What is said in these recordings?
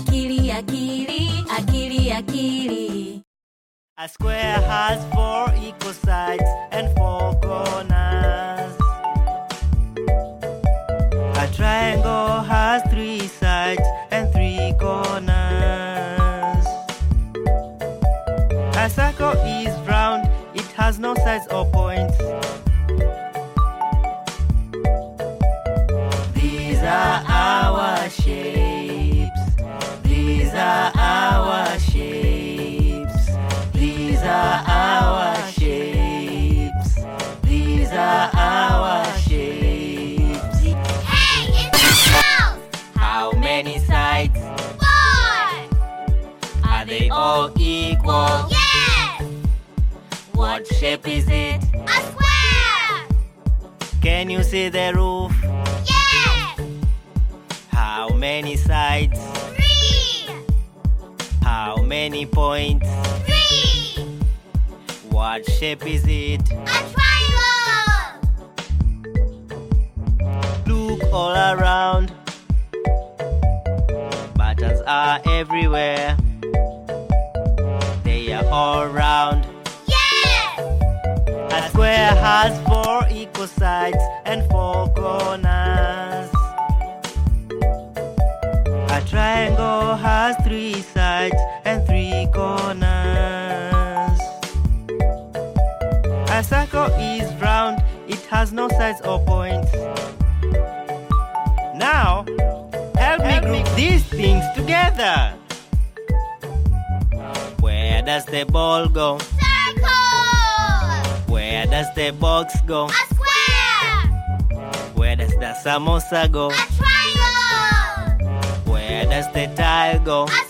akili akili akili akili A square has four equal sides and four corners. A triangle has three sides and three corners. A circle is round, it has no sides or points. All equal? Yes! What shape is it? A square! Can you see the roof? Yes! How many sides? Three! How many points? Three! What shape is it? A triangle! Look all around. Buttons are everywhere. Has four equal sides and four corners. A triangle has three sides and three corners. A circle is round, it has no sides or points. Now, help me group these things together. Where does the ball go? Where does the box go? A square! Where does the samosa go? A triangle! Where does the tile go? A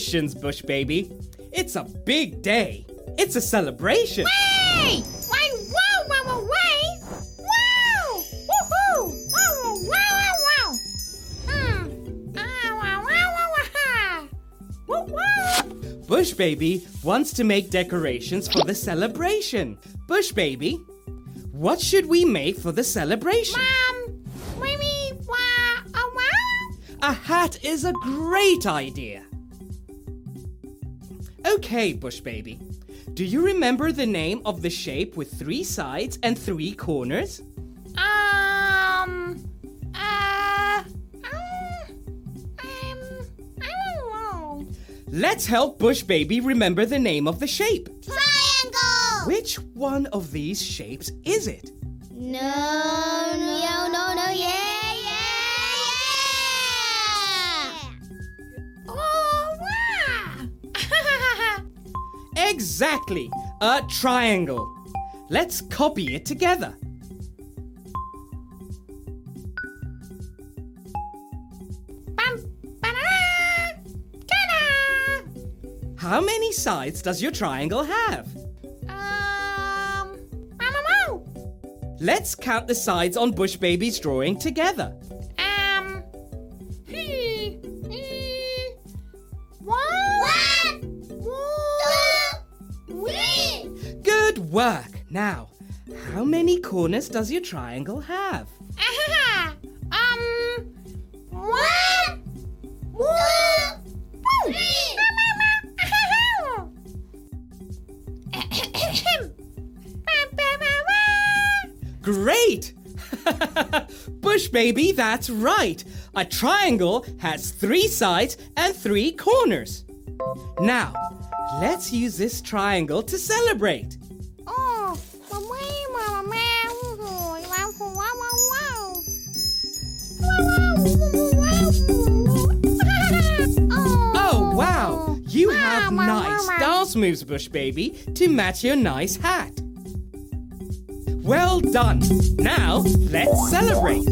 Congratulations, Bush Baby. It's a big day. It's a celebration. Hey! Why, wow, wow, wow, wow! Wow! Woohoo! Wow, wow, wow, wow! Hmm. Ah, wow, wow, wow, wow! Woo, wow! Bush Baby wants to make decorations for the celebration. Bush Baby, what should we make for the celebration? Maybe, wow, a wow? A hat is a great idea. Okay, Bush Baby. Do you remember the name of the shape with three sides and three corners? Um, uh, um, um, I don't know. Let's help Bush Baby remember the name of the shape. Triangle! Which one of these shapes is it? No, no, Exactly, a triangle. Let's copy it together. Bum, ba-da-da. Ta-da. How many sides does your triangle have? Um, Mama Let's count the sides on Bush Baby's drawing together. Good work. Now, how many corners does your triangle have? Ahaha. Um, one, two, three. Great! Bush Baby, that's right. A triangle has three sides and three corners. Now, let's use this triangle to celebrate. Nice dance moves, Bush Baby, to match your nice hat. Well done. Now, let's celebrate.